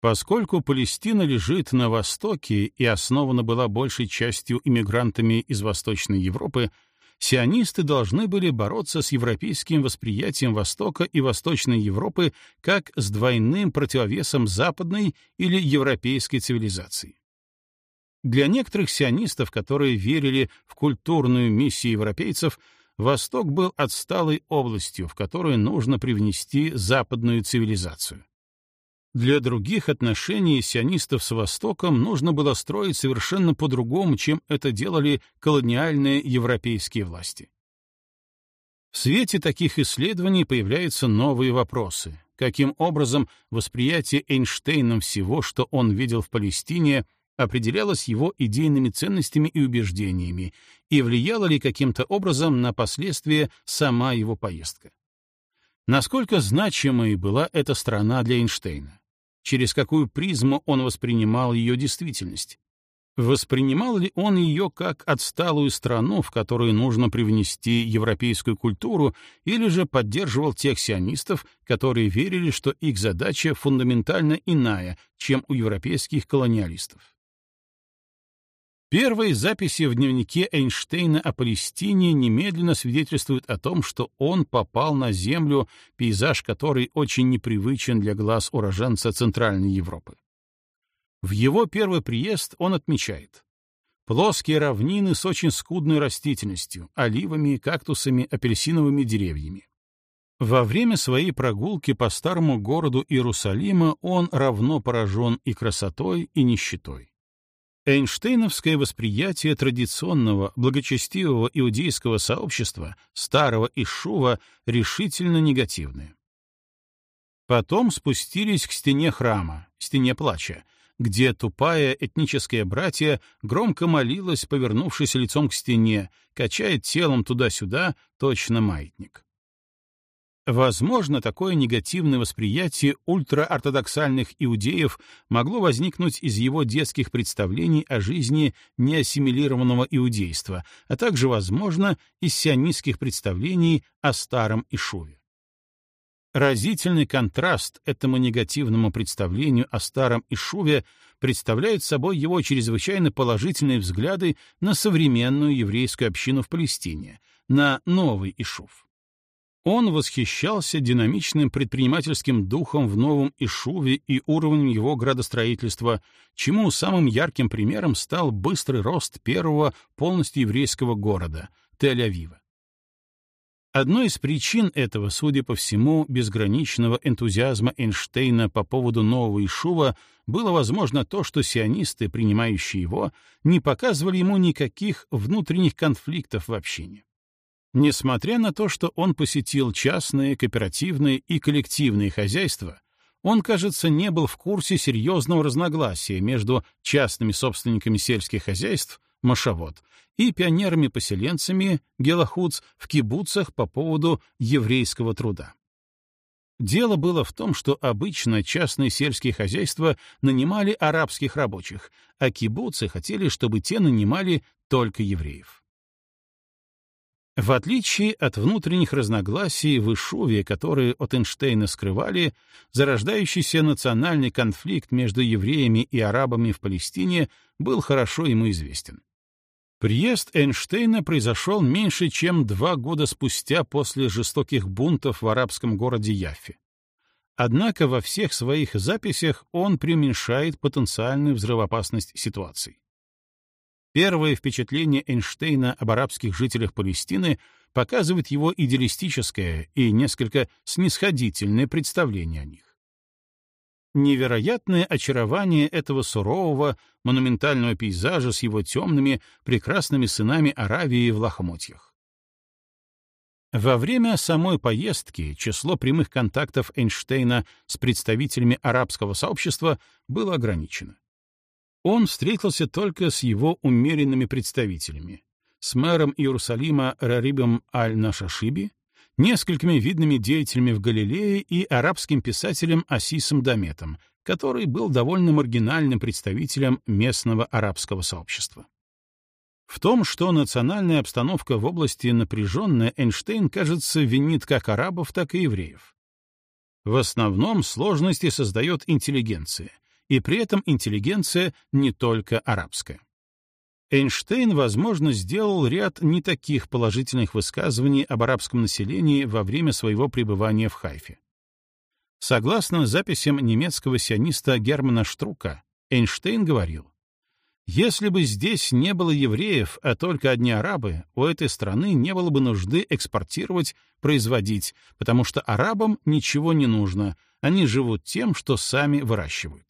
Speaker 1: Поскольку Палестина лежит на Востоке и основана была большей частью иммигрантами из Восточной Европы, сионисты должны были бороться с европейским восприятием Востока и Восточной Европы как с двойным противовесом западной или европейской цивилизации. Для некоторых сионистов, которые верили в культурную миссию европейцев, Восток был отсталой областью, в которую нужно привнести западную цивилизацию. Для других отношений сионистов с Востоком нужно было строить совершенно по-другому, чем это делали колониальные европейские власти. В свете таких исследований появляются новые вопросы. Каким образом восприятие Эйнштейном всего, что он видел в Палестине, определялось его идейными ценностями и убеждениями, и влияло ли каким-то образом на последствия сама его поездка? Насколько значимой была эта страна для Эйнштейна? Через какую призму он воспринимал ее действительность. Воспринимал ли он ее как отсталую страну, в которую нужно привнести европейскую культуру, или же поддерживал тех сионистов, которые верили, что их задача фундаментально иная, чем у европейских колониалистов? Первые записи в дневнике Эйнштейна о Палестине немедленно свидетельствуют о том, что он попал на Землю, пейзаж которой очень непривычен для глаз уроженца Центральной Европы. В его первый приезд он отмечает плоские равнины с очень скудной растительностью, оливами, кактусами, апельсиновыми деревьями. Во время своей прогулки по старому городу Иерусалима он равно поражен и красотой, и нищетой. Эйнштейновское восприятие традиционного, благочестивого иудейского сообщества, старого Ишува, решительно негативное. Потом спустились к стене храма, стене плача, где тупая этническая братья громко молилась, повернувшись лицом к стене, качая телом туда-сюда, точно маятник. Возможно, такое негативное восприятие ультраортодоксальных иудеев могло возникнуть из его детских представлений о жизни неассимилированного иудейства, а также, возможно, из сионистских представлений о старом Ишуве. Разительный контраст этому негативному представлению о старом Ишуве представляют собой его чрезвычайно положительные взгляды на современную еврейскую общину в Палестине, на новый Ишув. Он восхищался динамичным предпринимательским духом в новом Ишуве и уровнем его градостроительства, чему самым ярким примером стал быстрый рост первого полностью еврейского города — Тель-Авива. Одной из причин этого, судя по всему, безграничного энтузиазма Эйнштейна по поводу нового Ишува было, возможно, то, что сионисты, принимающие его, не показывали ему никаких внутренних конфликтов в общине. Несмотря на то, что он посетил частные, кооперативные и коллективные хозяйства, он, кажется, не был в курсе серьезного разногласия между частными собственниками сельских хозяйств, Машавод, и пионерами-поселенцами, Гелахудс, в кибуцах по поводу еврейского труда. Дело было в том, что обычно частные сельские хозяйства нанимали арабских рабочих, а кибуцы хотели, чтобы те нанимали только евреев. В отличие от внутренних разногласий в Ишуве, которые от Эйнштейна скрывали, зарождающийся национальный конфликт между евреями и арабами в Палестине был хорошо ему известен. Приезд Эйнштейна произошел меньше, чем два года спустя после жестоких бунтов в арабском городе Яффе. Однако во всех своих записях он преуменьшает потенциальную взрывоопасность ситуации. Первое впечатление Эйнштейна об арабских жителях Палестины показывает его идеалистическое и несколько снисходительное представление о них. Невероятное очарование этого сурового, монументального пейзажа с его темными, прекрасными сынами Аравии в лохмотьях. Во время самой поездки число прямых контактов Эйнштейна с представителями арабского сообщества было ограничено он встретился только с его умеренными представителями, с мэром Иерусалима Рарибом Аль-Нашашиби, несколькими видными деятелями в Галилее и арабским писателем Асисом Даметом, который был довольно маргинальным представителем местного арабского сообщества. В том, что национальная обстановка в области напряженная, Эйнштейн, кажется, винит как арабов, так и евреев. В основном сложности создает интеллигенция — и при этом интеллигенция не только арабская. Эйнштейн, возможно, сделал ряд не таких положительных высказываний об арабском населении во время своего пребывания в Хайфе. Согласно записям немецкого сиониста Германа Штрука, Эйнштейн говорил, «Если бы здесь не было евреев, а только одни арабы, у этой страны не было бы нужды экспортировать, производить, потому что арабам ничего не нужно, они живут тем, что сами выращивают».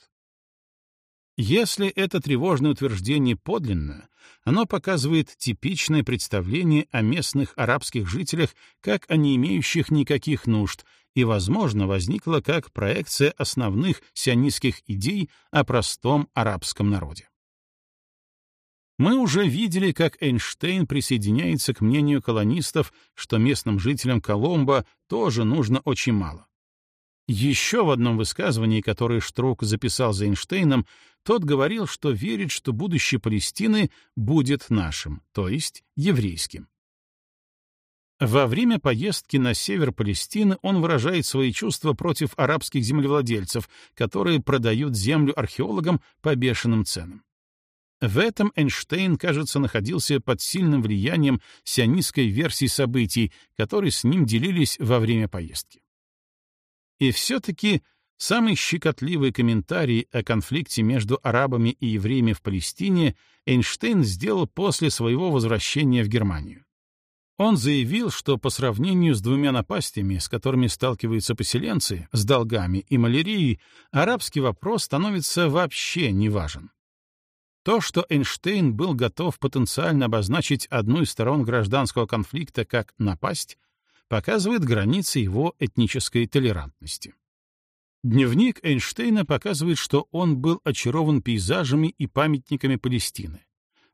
Speaker 1: Если это тревожное утверждение подлинно, оно показывает типичное представление о местных арабских жителях как о не имеющих никаких нужд и, возможно, возникло как проекция основных сионистских идей о простом арабском народе. Мы уже видели, как Эйнштейн присоединяется к мнению колонистов, что местным жителям Коломбо тоже нужно очень мало. Еще в одном высказывании, которое Штрук записал за Эйнштейном, тот говорил, что верит, что будущее Палестины будет нашим, то есть еврейским. Во время поездки на север Палестины он выражает свои чувства против арабских землевладельцев, которые продают землю археологам по бешеным ценам. В этом Эйнштейн, кажется, находился под сильным влиянием сионистской версии событий, которые с ним делились во время поездки. И все-таки самый щекотливый комментарий о конфликте между арабами и евреями в Палестине Эйнштейн сделал после своего возвращения в Германию. Он заявил, что по сравнению с двумя напастями, с которыми сталкиваются поселенцы, с долгами и малярией, арабский вопрос становится вообще неважен. То, что Эйнштейн был готов потенциально обозначить одну из сторон гражданского конфликта как напасть, показывает границы его этнической толерантности. Дневник Эйнштейна показывает, что он был очарован пейзажами и памятниками Палестины.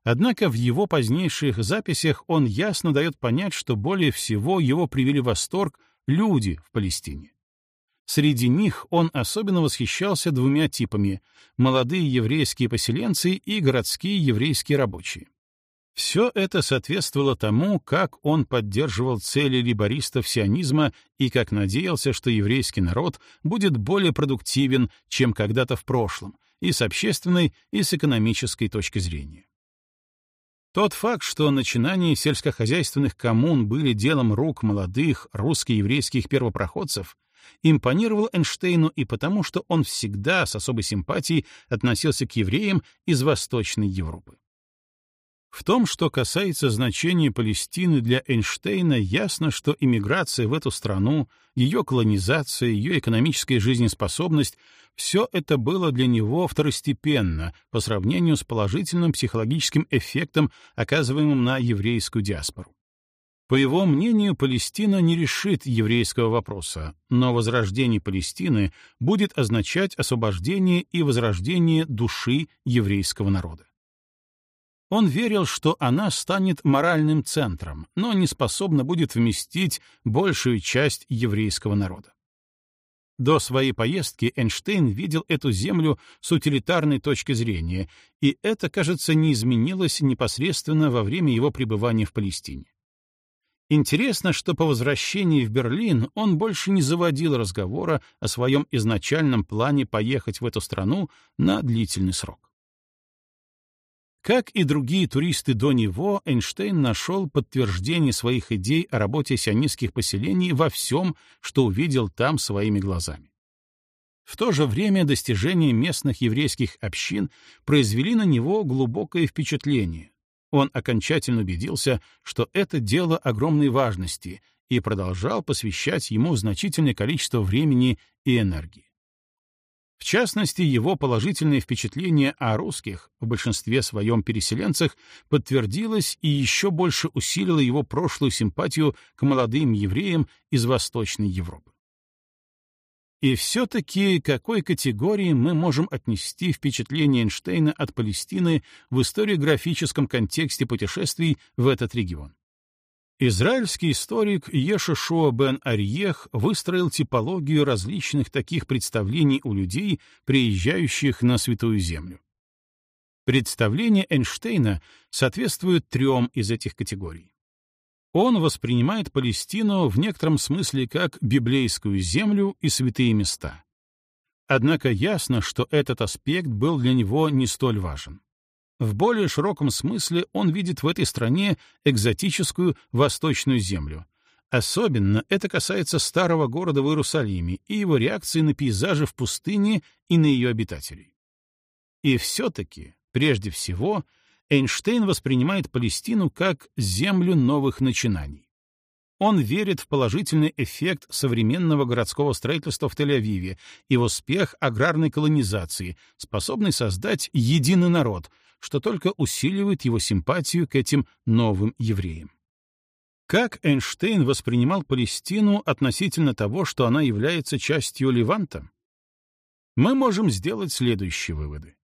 Speaker 1: Однако в его позднейших записях он ясно дает понять, что более всего его привели в восторг люди в Палестине. Среди них он особенно восхищался двумя типами — молодые еврейские поселенцы и городские еврейские рабочие. Все это соответствовало тому, как он поддерживал цели либористов сионизма и как надеялся, что еврейский народ будет более продуктивен, чем когда-то в прошлом, и с общественной, и с экономической точки зрения. Тот факт, что начинания сельскохозяйственных коммун были делом рук молодых русско-еврейских первопроходцев, импонировал Эйнштейну и потому, что он всегда с особой симпатией относился к евреям из Восточной Европы. В том, что касается значения Палестины для Эйнштейна, ясно, что иммиграция в эту страну, ее колонизация, ее экономическая жизнеспособность — все это было для него второстепенно по сравнению с положительным психологическим эффектом, оказываемым на еврейскую диаспору. По его мнению, Палестина не решит еврейского вопроса, но возрождение Палестины будет означать освобождение и возрождение души еврейского народа. Он верил, что она станет моральным центром, но не способна будет вместить большую часть еврейского народа. До своей поездки Эйнштейн видел эту землю с утилитарной точки зрения, и это, кажется, не изменилось непосредственно во время его пребывания в Палестине. Интересно, что по возвращении в Берлин он больше не заводил разговора о своем изначальном плане поехать в эту страну на длительный срок. Как и другие туристы до него, Эйнштейн нашел подтверждение своих идей о работе сионистских поселений во всем, что увидел там своими глазами. В то же время достижения местных еврейских общин произвели на него глубокое впечатление. Он окончательно убедился, что это дело огромной важности, и продолжал посвящать ему значительное количество времени и энергии. В частности, его положительное впечатление о русских, в большинстве своем переселенцах, подтвердилось и еще больше усилило его прошлую симпатию к молодым евреям из Восточной Европы. И все-таки какой категории мы можем отнести впечатление Эйнштейна от Палестины в историографическом контексте путешествий в этот регион? Израильский историк Ешешуа бен Арьех выстроил типологию различных таких представлений у людей, приезжающих на Святую Землю. Представления Эйнштейна соответствуют трем из этих категорий. Он воспринимает Палестину в некотором смысле как библейскую землю и святые места. Однако ясно, что этот аспект был для него не столь важен. В более широком смысле он видит в этой стране экзотическую восточную землю. Особенно это касается старого города в Иерусалиме и его реакции на пейзажи в пустыне и на ее обитателей. И все-таки, прежде всего, Эйнштейн воспринимает Палестину как землю новых начинаний. Он верит в положительный эффект современного городского строительства в Тель-Авиве и в успех аграрной колонизации, способный создать единый народ, что только усиливает его симпатию к этим новым евреям. Как Эйнштейн воспринимал Палестину относительно того, что она является частью Леванта? Мы можем сделать следующие выводы.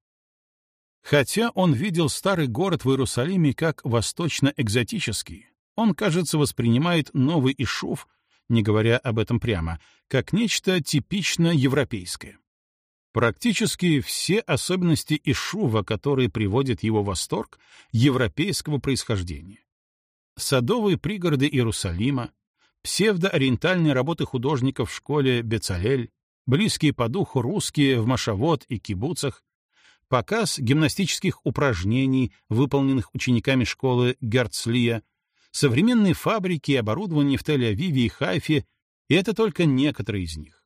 Speaker 1: Хотя он видел старый город в Иерусалиме как восточно-экзотический, он, кажется, воспринимает новый Ишуф, не говоря об этом прямо, как нечто типично европейское. Практически все особенности Ишува, которые приводят его в восторг, европейского происхождения. Садовые пригороды Иерусалима, псевдоориентальные работы художников в школе Бецалель, близкие по духу русские в Машавод и кибуцах, показ гимнастических упражнений, выполненных учениками школы Герцлия, современные фабрики и оборудование в Тель-Авиве и Хайфе, это только некоторые из них.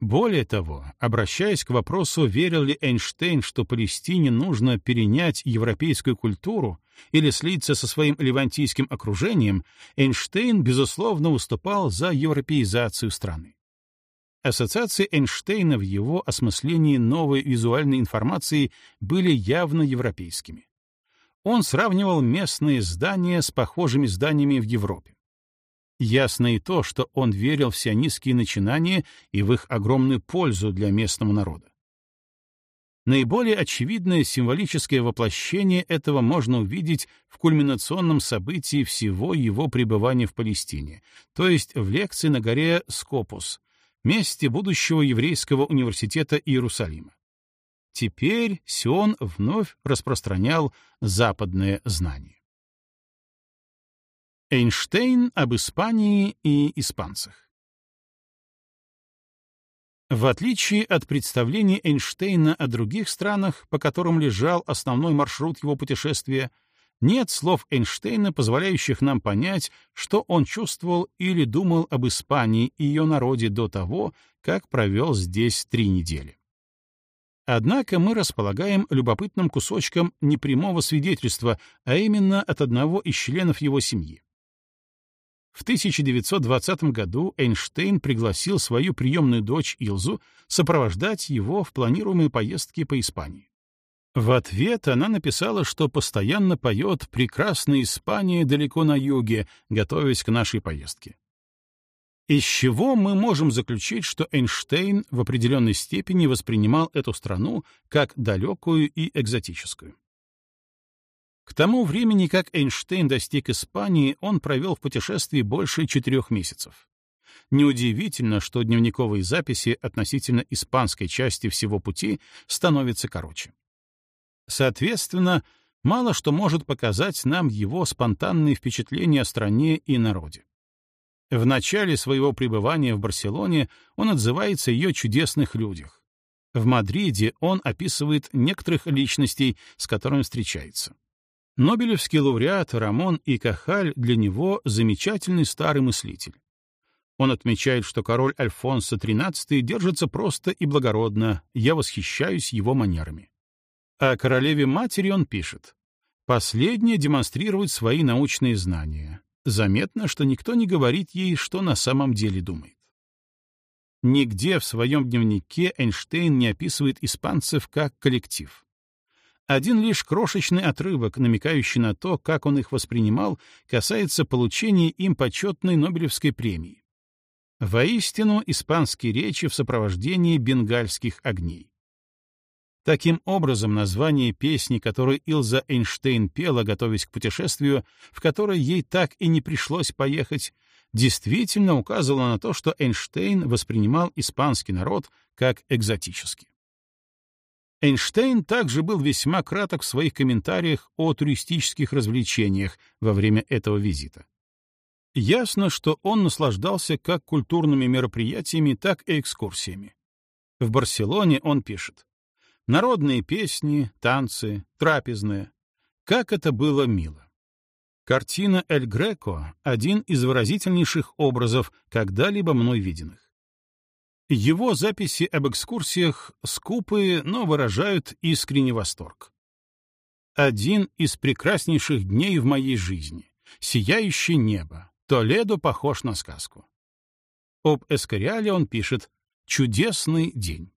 Speaker 1: Более того, обращаясь к вопросу, верил ли Эйнштейн, что Палестине нужно перенять европейскую культуру или слиться со своим левантийским окружением, Эйнштейн, безусловно, выступал за европеизацию страны. Ассоциации Эйнштейна в его осмыслении новой визуальной информации были явно европейскими. Он сравнивал местные здания с похожими зданиями в Европе. Ясно и то, что он верил в сионистские начинания и в их огромную пользу для местного народа. Наиболее очевидное символическое воплощение этого можно увидеть в кульминационном событии всего его пребывания в Палестине, то есть в лекции на горе Скопус, месте будущего еврейского университета Иерусалима. Теперь Сион вновь распространял западное знание. Эйнштейн об Испании и испанцах в отличие от представлений Эйнштейна о других странах, по которым лежал основной маршрут его путешествия, нет слов Эйнштейна, позволяющих нам понять, что он чувствовал или думал об Испании и ее народе до того, как провел здесь три недели. Однако мы располагаем любопытным кусочком непрямого свидетельства, а именно от одного из членов его семьи. В 1920 году Эйнштейн пригласил свою приемную дочь Илзу сопровождать его в планируемой поездке по Испании. В ответ она написала, что постоянно поет «Прекрасная Испания далеко на юге», готовясь к нашей поездке. Из чего мы можем заключить, что Эйнштейн в определенной степени воспринимал эту страну как далекую и экзотическую? К тому времени, как Эйнштейн достиг Испании, он провел в путешествии больше четырех месяцев. Неудивительно, что дневниковые записи относительно испанской части всего пути становятся короче. Соответственно, мало что может показать нам его спонтанные впечатления о стране и народе. В начале своего пребывания в Барселоне он отзывается о ее чудесных людях. В Мадриде он описывает некоторых личностей, с которыми встречается. Нобелевский лауреат Рамон и Кахаль для него замечательный старый мыслитель. Он отмечает, что король Альфонсо XIII держится просто и благородно, я восхищаюсь его манерами. О королеве-матери он пишет. Последняя демонстрирует свои научные знания. Заметно, что никто не говорит ей, что на самом деле думает. Нигде в своем дневнике Эйнштейн не описывает испанцев как коллектив. Один лишь крошечный отрывок, намекающий на то, как он их воспринимал, касается получения им почетной Нобелевской премии. Воистину, испанские речи в сопровождении бенгальских огней. Таким образом, название песни, которую Илза Эйнштейн пела, готовясь к путешествию, в которое ей так и не пришлось поехать, действительно указывало на то, что Эйнштейн воспринимал испанский народ как экзотический. Эйнштейн также был весьма краток в своих комментариях о туристических развлечениях во время этого визита. Ясно, что он наслаждался как культурными мероприятиями, так и экскурсиями. В Барселоне он пишет «Народные песни, танцы, трапезные. Как это было мило!» Картина «Эль Греко» — один из выразительнейших образов, когда-либо мной виденных. Его записи об экскурсиях скупые, но выражают искренний восторг. Один из прекраснейших дней в моей жизни. Сияющее небо. Толедо похож на сказку. Об Эскориале он пишет «Чудесный день».